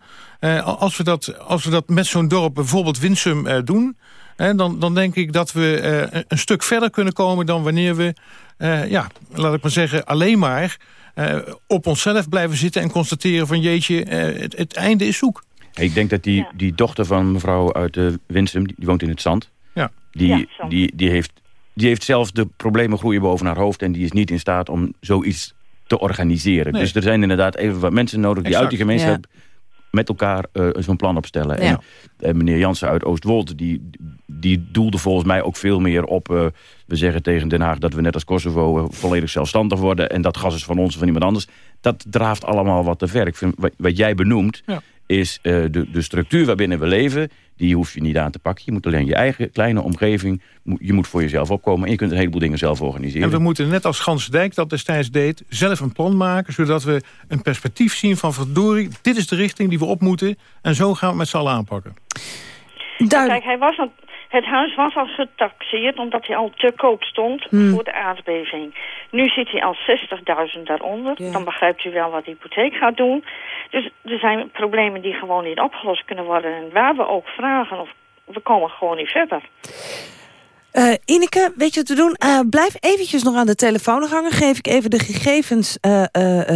als, we dat, als we dat met zo'n dorp, bijvoorbeeld Winsum, doen... dan, dan denk ik dat we een stuk verder kunnen komen... dan wanneer we, ja, laat ik maar zeggen, alleen maar... op onszelf blijven zitten en constateren van... jeetje, het, het einde is zoek. Ik denk dat die, die dochter van mevrouw uit uh, Winsum, die, die woont in het zand... Die, Ja, die, die, heeft, die heeft zelf de problemen groeien boven haar hoofd... en die is niet in staat om zoiets te organiseren. Nee. Dus er zijn inderdaad even wat mensen nodig... die Exact. uit die gemeenschap met elkaar uh, zo'n plan opstellen. Ja. En, en meneer Jansen uit Oostwold... Die, die doelde volgens mij ook veel meer op... Uh, we zeggen tegen Den Haag dat we net als Kosovo... Uh, volledig zelfstandig worden... en dat gas is van ons of van iemand anders. Dat draaft allemaal wat te ver. Ik vind, wat, wat jij benoemt... Ja. Is de, de structuur waarbinnen we leven die hoef je niet aan te pakken. Je moet alleen je eigen kleine omgeving, je moet voor jezelf opkomen... en je kunt een heleboel dingen zelf organiseren. En we moeten net als Gansdijk dat destijds deed... zelf een plan maken, zodat we een perspectief zien van... verdorie, dit is de richting die we op moeten... en zo gaan we het met z'n allen aanpakken. Kijk, hij was aan, het huis was al getaxeerd omdat hij al te koop stond Hmm. voor de aardbeving. Nu zit hij al 60.000 daaronder. Ja. Dan begrijpt u wel wat de hypotheek gaat doen. Dus er zijn problemen die gewoon niet opgelost kunnen worden. En waar we ook vragen, of we komen gewoon niet verder. Uh, Ineke, weet je wat we doen? Uh, blijf eventjes nog aan de telefoon hangen. Geef ik even de gegevens uh,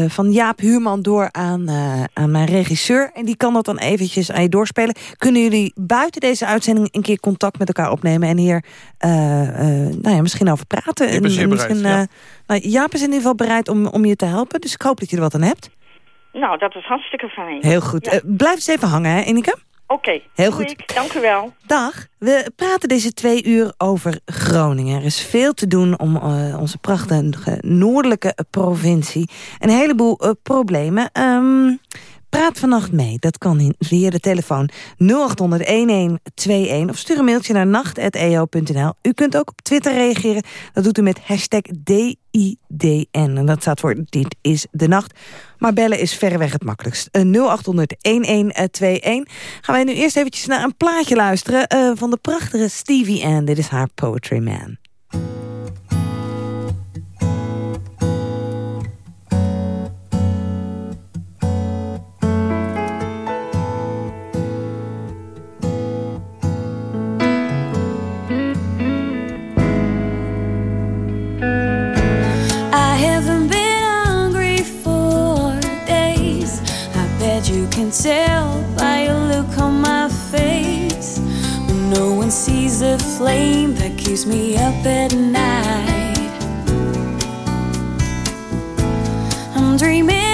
van Jaap Huurman door aan, aan mijn regisseur. En die kan dat dan eventjes aan je doorspelen. Kunnen jullie buiten deze uitzending een keer contact met elkaar opnemen... en hier nou ja, misschien over praten? Ik ben zeer en, bereid, ja. nou, Jaap is in ieder geval bereid om, om je te helpen. Dus ik hoop dat je er wat aan hebt. Nou, dat is hartstikke fijn. Heel goed. Ja. blijf eens even hangen, hè, Ineke? Oké, okay, Heel goed. Ik. Dank u wel. Dag. We praten deze twee uur over Groningen. Er is veel te doen om uh, onze prachtige noordelijke provincie. Een heleboel uh, problemen. Um, praat vannacht mee. Dat kan via de telefoon 0800-1121 of stuur een mailtje naar nacht.eo.nl. U kunt ook op Twitter reageren. Dat doet u met hashtag DIDN. En dat staat voor Dit is de Nacht. Maar bellen is verreweg het makkelijkst. Uh, 0800-1121. Gaan wij nu eerst eventjes naar een plaatje luisteren... Uh, van de prachtige Stevie Ann. Dit is haar Poetry Man. Can tell by a look on my face when no one sees the flame that keeps me up at night. I'm dreaming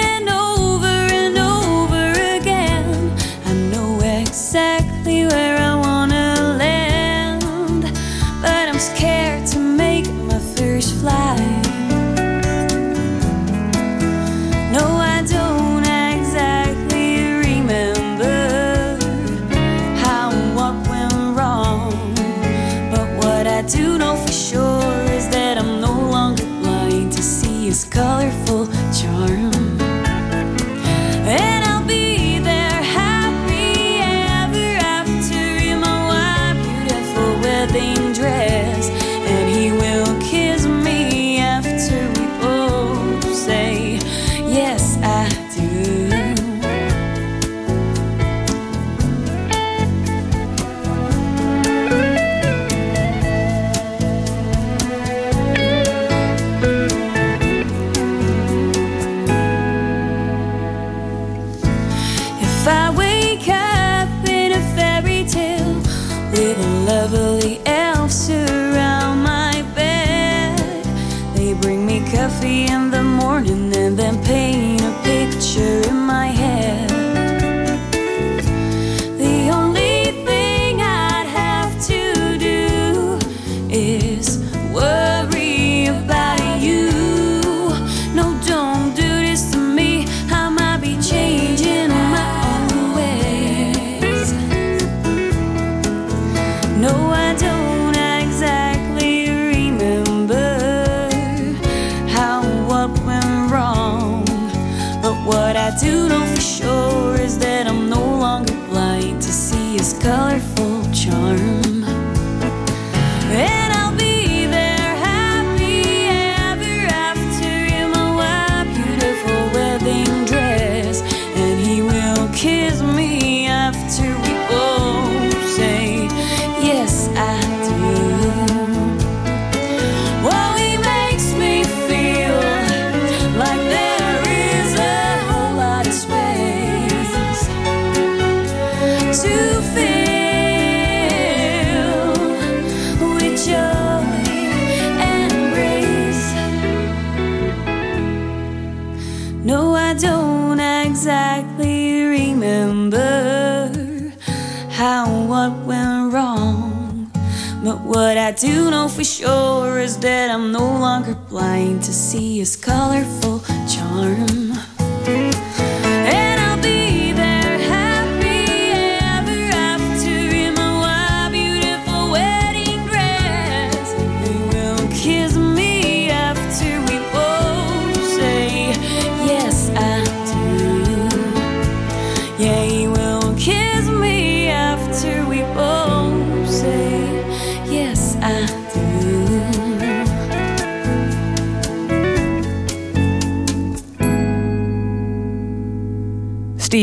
colorful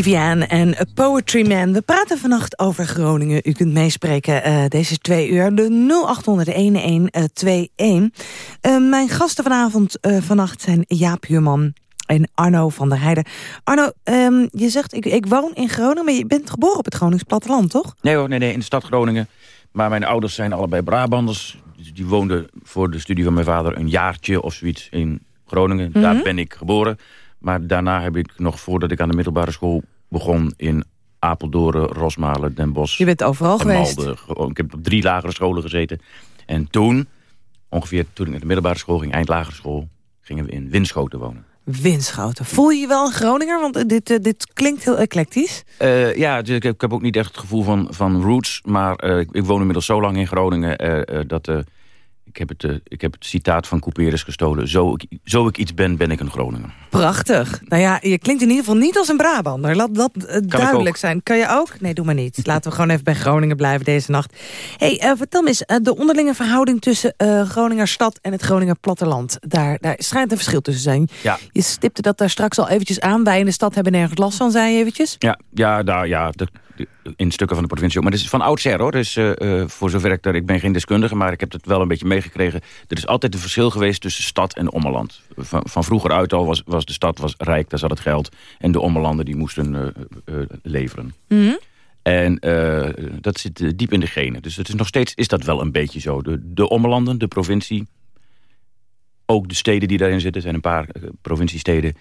Ann en A Poetry Man. We praten vannacht over Groningen. U kunt meespreken eh, deze twee uur. De 0800-1121. Eh, mijn gasten vanavond, eh, vannacht zijn Jaap Huurman en Arno van der Heijden. Arno, ehm, je zegt ik, ik woon in Groningen, maar je bent geboren op het Gronings platteland, toch? Nee hoor, nee, nee, in de stad Groningen. Maar mijn ouders zijn allebei Brabanders. Dus Die woonden voor de studie van mijn vader een jaartje of zoiets in Groningen. Daar Mhm. ben ik geboren. Maar daarna heb ik nog, voordat ik aan de middelbare school begon... in Apeldoorn, Rosmalen, Den Bosch... Je bent overal geweest. Malden ge- Ik heb op drie lagere scholen gezeten. En toen, ongeveer toen ik naar de middelbare school ging... eindlagere school, gingen we in Winschoten wonen. Winschoten. Voel je je wel een Groninger? Want eh, dit, eh, dit klinkt heel eclectisch. Eh, ja, dus ik, heb, ook niet echt het gevoel van, van roots. Maar ik, woon inmiddels zo lang in Groningen... dat ik, heb het, eh, ik heb het citaat van Couperus gestolen. Zo ik, zo ik iets ben, ben ik een Groninger. Prachtig. Nou ja, je klinkt in ieder geval niet als een Brabander. Laat dat eh, duidelijk zijn. Kan je ook? Nee, doe maar niet. Laten we gewoon even bij Groningen blijven deze nacht. hey, eh, vertel me eens, de onderlinge verhouding tussen Groninger stad en het Groninger platteland. Daar, daar schijnt een verschil tussen zijn. Ja. Je stipte dat daar straks al eventjes aan. Wij in de stad hebben nergens last van, zei je eventjes. Ja, ja, daar, ja de, de- in stukken van de provincie ook. Maar het is van oudsher hoor. Dus voor zover ik daar... Ik ben geen deskundige, maar ik heb het wel een beetje meegekregen. Er is altijd een verschil geweest tussen stad en ommeland. Van, van vroeger uit al was, was de stad was rijk, daar zat het geld. En de ommelanden die moesten eh, eh, leveren. En eh, dat zit eh, diep in de genen. Dus het is nog steeds is dat wel een beetje zo. De, de ommelanden, de provincie, ook de steden die daarin zitten... zijn een paar eh, provinciesteden...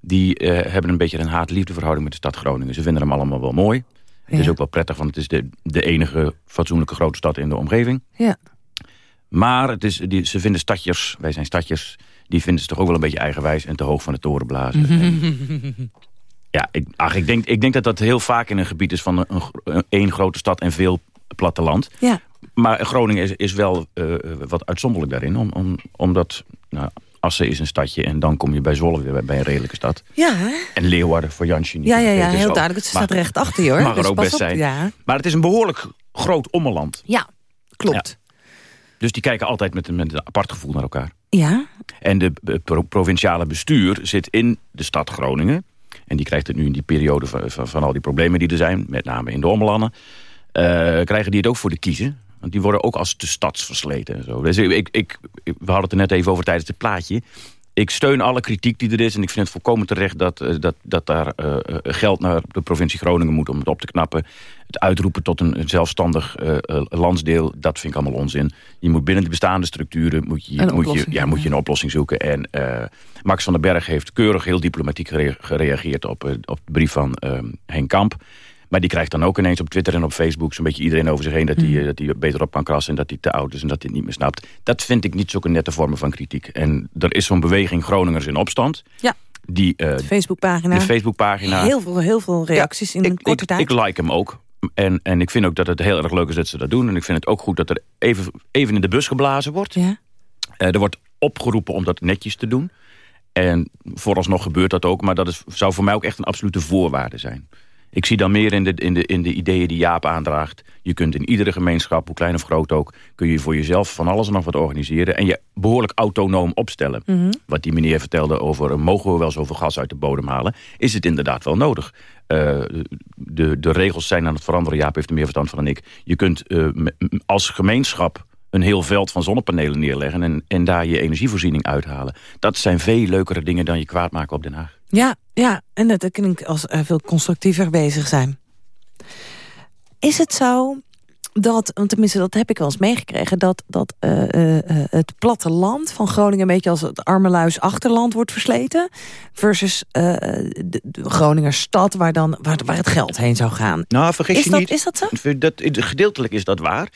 die eh, hebben een beetje een haat-liefdeverhouding met de stad Groningen. Ze vinden hem allemaal wel mooi. Het is ook wel prettig, want het is de, de enige fatsoenlijke grote stad in de omgeving. Ja. Maar het is, die, ze vinden stadjers, wij zijn stadjers... die vinden ze toch ook wel een beetje eigenwijs en te hoog van de toren blazen. En ja, ik, ach, ik, denk, ik denk dat dat heel vaak in een gebied is van een, een, grote stad en veel platteland. Ja. Maar Groningen is, is wel eh, wat uitzonderlijk daarin. Om, om, omdat nou, Assen is een stadje en dan kom je bij Zwolle weer bij- bij een redelijke stad. Ja, hè? En Leeuwarden voor Jansje niet ja, ja, ja heel ook- duidelijk. Ze mag- staat recht achter je, hoor. Mag er Dus ook pas best op. zijn. Ja, Maar het is een behoorlijk groot ommeland. ja klopt. Dus die kijken altijd met, een- met een apart gevoel naar elkaar. Ja, En de eh, pro- provinciale bestuur zit in de stad Groningen. En die krijgt het nu in die periode van, van, van al die problemen die er zijn... met name in de ommelanden... eh, krijgen die het ook voor de kiezen. Want die worden ook als de stadsversleten. En zo. Dus ik, ik, ik- we hadden het er net even over tijdens het plaatje. Ik steun alle kritiek die er is. En ik vind het volkomen terecht dat, eh, dat, dat daar geld naar de provincie Groningen moet... om het op te knappen. Het uitroepen tot een zelfstandig eh, eh, landsdeel, dat vind ik allemaal onzin. Je moet binnen de bestaande structuren moet je, Een moet je, oplossing ja, moet je een oplossing zoeken. En eh, Max van den Berg heeft keurig heel diplomatiek gere- gereageerd op, op de brief van eh, Henk Kamp. Maar die krijgt dan ook ineens op Twitter en op Facebook... zo'n beetje iedereen over zich heen dat hij eh, dat hij beter op kan krassen... en dat hij te oud is en dat hij het niet meer snapt. Dat vind ik niet zulke nette vormen van kritiek. En er is zo'n beweging Groningers in opstand. Ja. Die, eh, de Facebookpagina. de Facebookpagina. Heel veel, heel veel reacties in een korte ik, tijd. ik like hem ook. En, en ik vind ook dat het heel erg leuk is dat ze dat doen. En ik vind het ook goed dat er even, even in de bus geblazen wordt. Ja. Eh, er wordt opgeroepen om dat netjes te doen. En vooralsnog gebeurt dat ook. Maar dat is, zou voor mij ook echt een absolute voorwaarde zijn. Ik zie dan meer in de, in, de, in de ideeën die Jaap aandraagt. Je kunt in iedere gemeenschap, hoe klein of groot ook... kun je voor jezelf van alles en nog wat organiseren... en je behoorlijk autonoom opstellen. Mhm. Wat die meneer vertelde over... eh, mogen we wel zoveel gas uit de bodem halen... is het inderdaad wel nodig. Eh, de, de regels zijn aan het veranderen. Jaap heeft er meer verstand van dan ik. Je kunt eh, als gemeenschap een heel veld van zonnepanelen neerleggen... En, en daar je energievoorziening uithalen. Dat zijn veel leukere dingen dan je kwaad maken op Den Haag. Ja, ja, en dat klinkt als eh, veel constructiever bezig zijn. Is het zo dat, want tenminste dat heb ik wel eens meegekregen... dat, dat eh, eh, het platteland van Groningen een beetje als het armeluis achterland wordt versleten... versus eh, de, de Groninger stad waar, dan, waar, waar het geld heen zou gaan. Nou, vergis Is je dat- niet. is dat zo? Dat, gedeeltelijk is dat waar.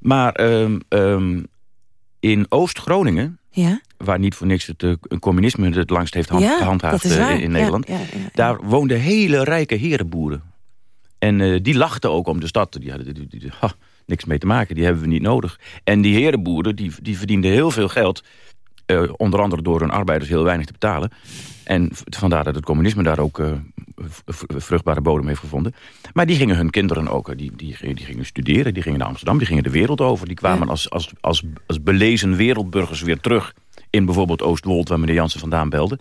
Maar ehm, ehm, in Oost-Groningen... Ja? waar niet voor niks het communisme het langst heeft hand, Ja, gehandhaafd eh, in Nederland... ja, daar woonden hele rijke herenboeren. En eh, die lachten ook om de stad. Die hadden die, die- die- ha, niks mee te maken, die hebben we niet nodig. En die herenboeren die, die verdienden heel veel geld... eh, onder andere door hun arbeiders heel weinig te betalen. En vandaar dat het communisme daar ook eh, vruchtbare bodem heeft gevonden. Maar die gingen hun kinderen ook, die, die, die gingen studeren, die gingen naar Amsterdam, die gingen de wereld over. Die kwamen als, als, als, als belezen wereldburgers weer terug in bijvoorbeeld Oostwold, waar meneer Jansen vandaan belde.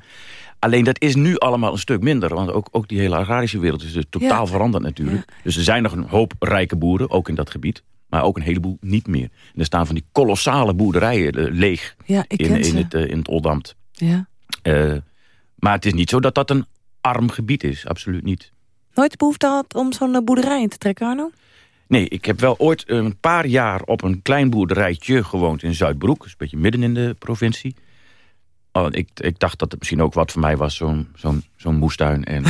Alleen dat is nu allemaal een stuk minder. Want ook, ook die hele agrarische wereld is dus totaal Ja. veranderd natuurlijk. Dus er zijn nog een hoop rijke boeren, ook in dat gebied. Maar ook een heleboel niet meer. En er staan van die kolossale boerderijen eh, leeg Ja, ik in, in, het, eh, in het Oldambt. Ja. Eh, maar het is niet zo dat dat een arm gebied is. Absoluut niet. Nooit behoefte had om zo'n boerderij in te trekken, Arno? Nee, ik heb wel ooit een paar jaar op een klein boerderijtje gewoond in Zuidbroek. Dat is een beetje midden in de provincie. Oh, ik, ik dacht dat het misschien ook wat voor mij was, zo'n zo'n zo'n moestuin en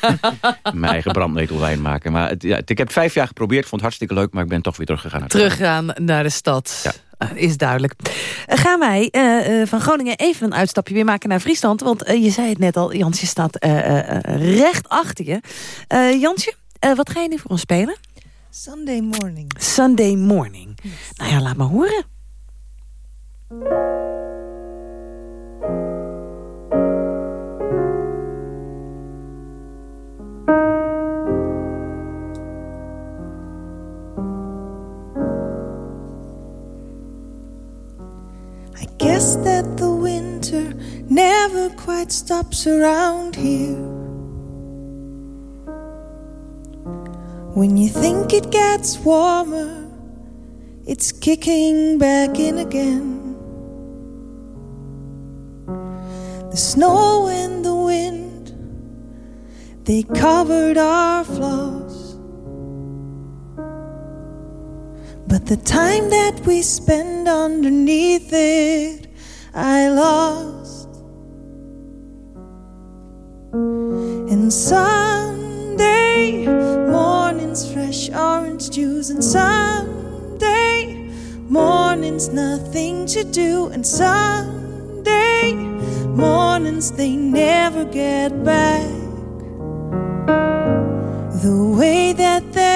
mijn eigen brandnetelwijn maken. Maar het, ja, het- ik heb vijf jaar geprobeerd, vond het hartstikke leuk, maar ik ben toch weer teruggegaan. naar het Teruggaan naar de stad. Eh, Is duidelijk. Eh, gaan wij eh, eh, van Groningen even een uitstapje weer maken naar Friesland. Want je zei het net al, Jansje staat eh, eh, eh, recht achter je. Eh, Jansje, eh, wat ga je nu voor ons spelen? Sunday morning. Sunday morning. Nou ja, laat maar horen. Guess that the winter never quite stops around here. When you think it gets warmer, it's kicking back in again. The snow and the wind, they covered our flaws. But the time that we spend underneath it, I lost. And Sunday mornings, fresh orange juice, and Sunday mornings, nothing to do, and Sunday mornings, they never get back the way that they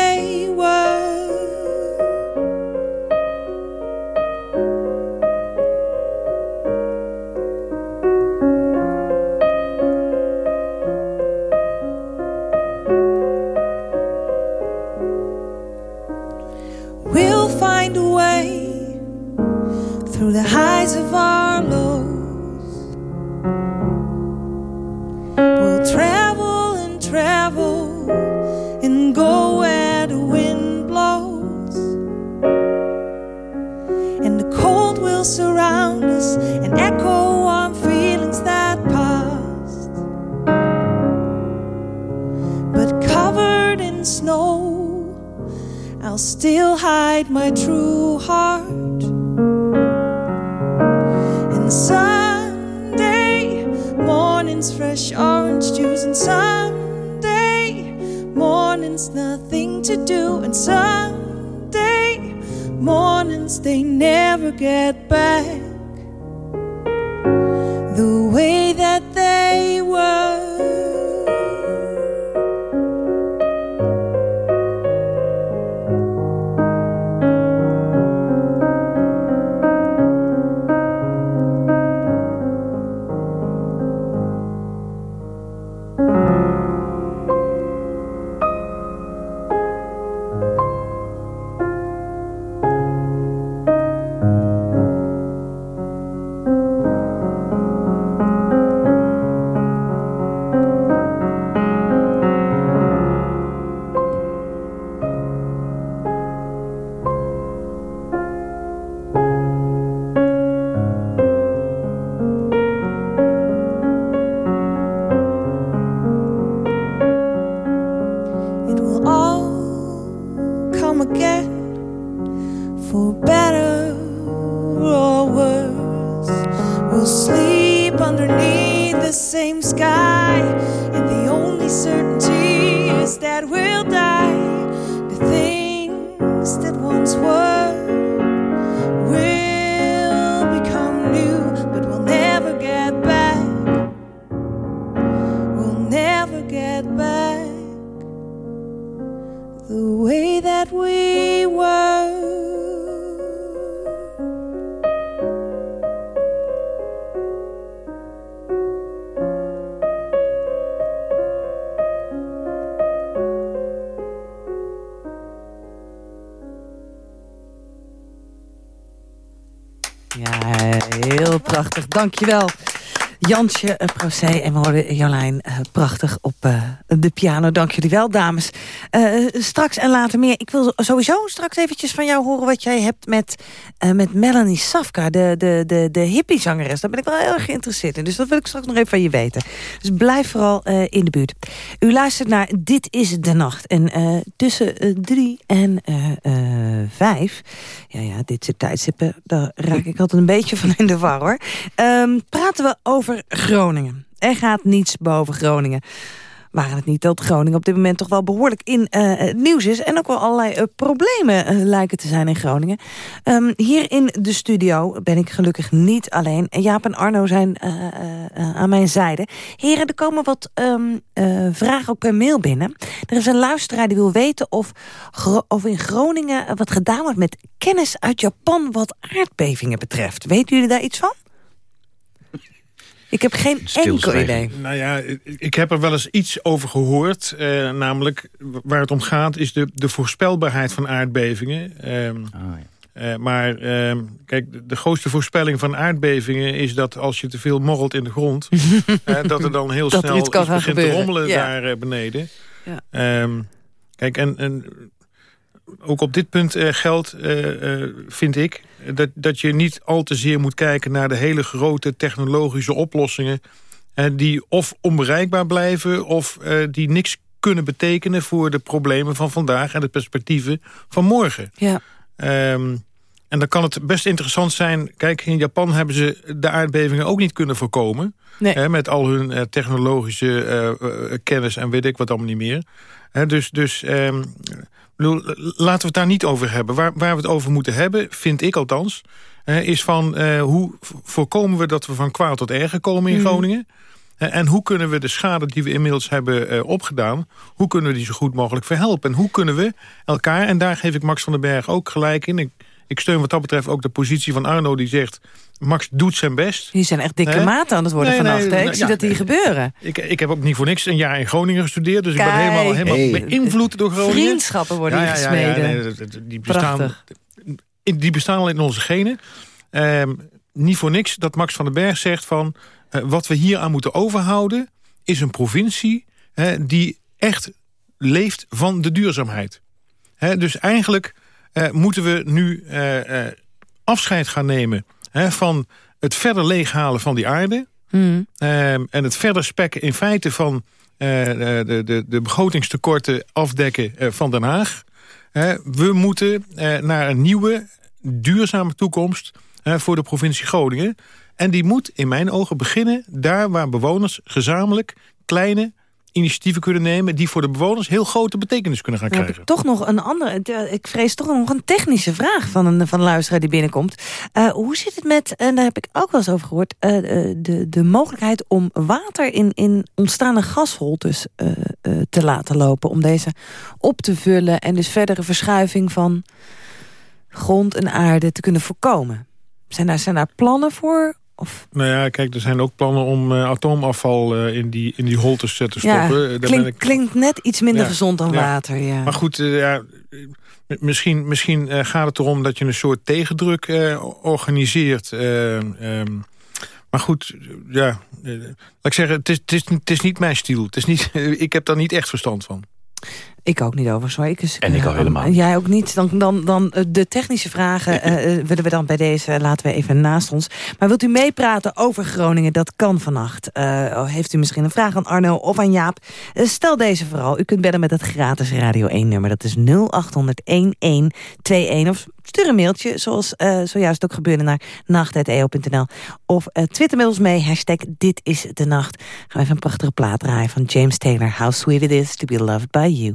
Dankjewel. Jansje uh, Procé en we hoorden Jolijn uh, prachtig op uh, de piano. Dank jullie wel, dames. straks en later meer. Ik wil sowieso straks eventjes van jou horen wat jij hebt met, met Melanie Safka, de, de, de, de hippiezangeres. Daar ben ik wel heel erg geïnteresseerd in. Dus dat wil ik straks nog even van je weten. Dus blijf vooral in de buurt. U luistert naar Dit is de Nacht. En tussen drie en vijf, ja ja, dit soort tijdstippen, daar raak ik altijd een beetje van in de war hoor. Um, praten we over Groningen. Er gaat niets boven Groningen. Waren het niet dat Groningen op dit moment toch wel behoorlijk in uh, het nieuws is... en ook wel allerlei uh, problemen uh, lijken te zijn in Groningen. Um, hier in de studio ben ik gelukkig niet alleen. Jaap en Arno zijn aan mijn zijde. Heren, er komen wat um, vragen ook per mail binnen. Er is een luisteraar die wil weten of, of in Groningen... wat gedaan wordt met kennis uit Japan wat aardbevingen betreft. Weten jullie daar iets van? Ik heb geen enkel idee. Nou ja, ik heb er wel eens iets over gehoord. Uh, namelijk, waar het om gaat, is de, de voorspelbaarheid van aardbevingen. Um, ah, ja. uh, maar uh, kijk, de, de grootste voorspelling van aardbevingen is dat als je te veel morrelt in de grond... dat er dan heel dat snel iets begint gebeuren. te rommelen ja. daar beneden. Ja. Um, kijk, en, en ook op dit punt uh, geldt, uh, uh, vind ik... Dat, dat je niet al te zeer moet kijken naar de hele grote technologische oplossingen... die of onbereikbaar blijven of die niks kunnen betekenen... voor de problemen van vandaag en de perspectieven van morgen. Ja. Um, en dan kan het best interessant zijn... Kijk, in Japan hebben ze de aardbevingen ook niet kunnen voorkomen. Nee. Hè, met al hun uh, technologische uh, uh, kennis en weet ik wat allemaal niet meer. Hè, dus dus um, bedoel, laten we het daar niet over hebben. Waar, waar we het over moeten hebben, vind ik althans... is van hoe voorkomen we dat we van kwaad tot erger komen in Mhm. Groningen... En hoe kunnen we de schade die we inmiddels hebben uh, opgedaan... hoe kunnen we die zo goed mogelijk verhelpen? En hoe kunnen we elkaar, en daar geef ik Max van den Berg ook gelijk in... Ik, ik steun wat dat betreft ook de positie van Arno die zegt... Max doet zijn best. Die zijn echt dikke maten aan het worden Nee, vannacht. nee, hè? Ik nou, zie ja, dat hier nee. gebeuren. Ik, ik heb ook niet voor niks een jaar in Groningen gestudeerd... dus ik ben helemaal, helemaal Hey. beïnvloed door Groningen. Vriendschappen worden hier gesmeden. die, bestaan, Prachtig. die bestaan al in onze genen. Ehm, niet voor niks dat Max van den Berg zegt van... eh, wat we hier aan moeten overhouden... is een provincie hè, die echt leeft van de duurzaamheid. Hè, dus eigenlijk moeten we nu eh, eh, afscheid gaan nemen... Hè, van het verder leeghalen van die aarde... Hmm. Ehm, en het verder spekken in feite van eh, de, de, de begrotingstekorten afdekken eh, van Den Haag. Eh, we moeten eh, naar een nieuwe, duurzame toekomst eh, voor de provincie Groningen. En die moet in mijn ogen beginnen daar waar bewoners gezamenlijk kleine initiatieven kunnen nemen... die voor de bewoners heel grote betekenis kunnen gaan krijgen. ik toch nog een andere... eh, Ik vrees toch nog een technische vraag van een, van een luisteraar die binnenkomt. Eh, hoe zit het met, en daar heb ik ook wel eens over gehoord... eh, de, de mogelijkheid om water in, in ontstaande gasholtes te laten lopen... om deze op te vullen en dus verdere verschuiving van grond en aarde te kunnen voorkomen? Zijn daar, zijn daar plannen voor? Of, Nou ja, kijk, er zijn ook plannen om eh, atoomafval eh, in, die, in die holtes eh, te ja, stoppen. Daar ben klinkt, ik- klinkt net iets minder Ja, gezond dan ja. water. Ja. Maar goed, eh, ja, misschien, misschien eh, gaat het erom dat je een soort tegendruk eh, organiseert. eh, ehm, maar goed, eh, ja, eh, laat ik zeggen, het is, het, is, het is niet mijn stiel. Het is niet, ik heb daar niet echt verstand van. Ik ook niet over, sorry. Ik, En ik al helemaal niet. Jij ook niet. Dan, dan, dan eh, de technische vragen eh, eh, willen we dan bij deze laten we even naast ons. Maar wilt u meepraten over Groningen? Dat kan vannacht. Eh, heeft u misschien een vraag aan Arno of aan Jaap? Eh, stel deze vooral. U kunt bellen met het gratis Radio 1 nummer. Dat is 0800 1121 of stuur een mailtje, zoals eh, zojuist ook gebeurde, naar nacht.eo.nl. Of twitter met ons mee, hashtag dit is de nacht. Gaan we even een prachtige plaat draaien van James Taylor. How sweet it is to be loved by you.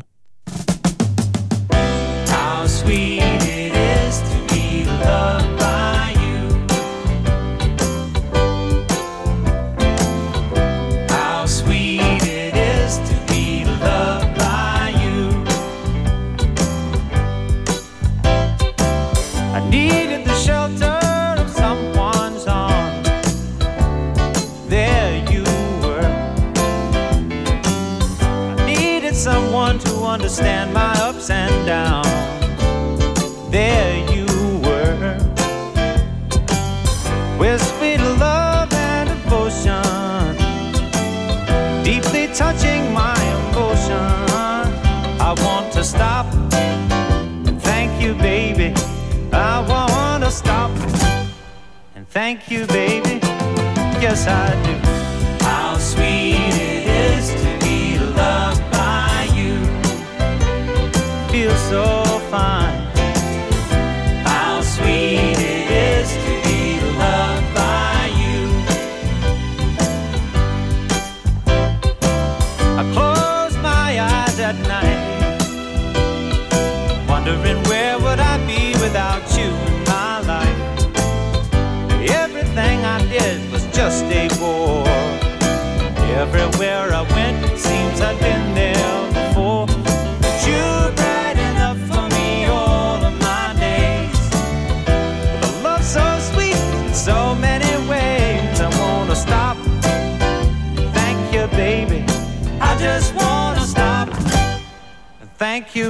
Someone to understand my ups and downs. Thank you, baby. Yes, I do.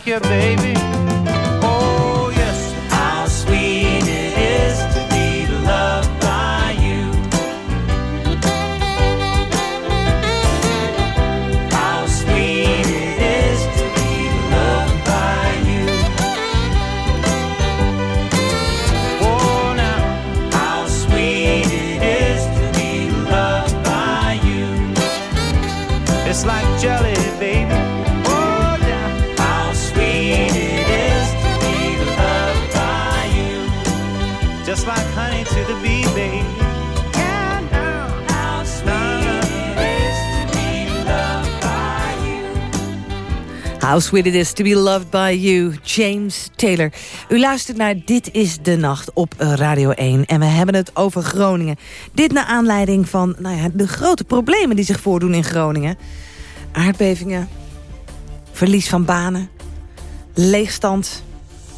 like your baby. How sweet it is to be loved by you, James Taylor. U luistert naar Dit is de Nacht op Radio 1. En we hebben het over Groningen. Dit naar aanleiding van nou ja, de grote problemen die zich voordoen in Groningen. Aardbevingen, verlies van banen, leegstand.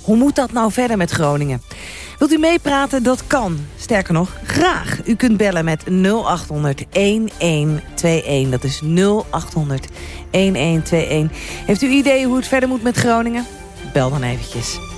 Hoe moet dat nou verder met Groningen? Wilt u meepraten? Dat kan. Sterker nog, graag. U kunt bellen met 0800 1121. Dat is 0800 1121. Heeft u ideeën hoe het verder moet met Groningen? Bel dan eventjes.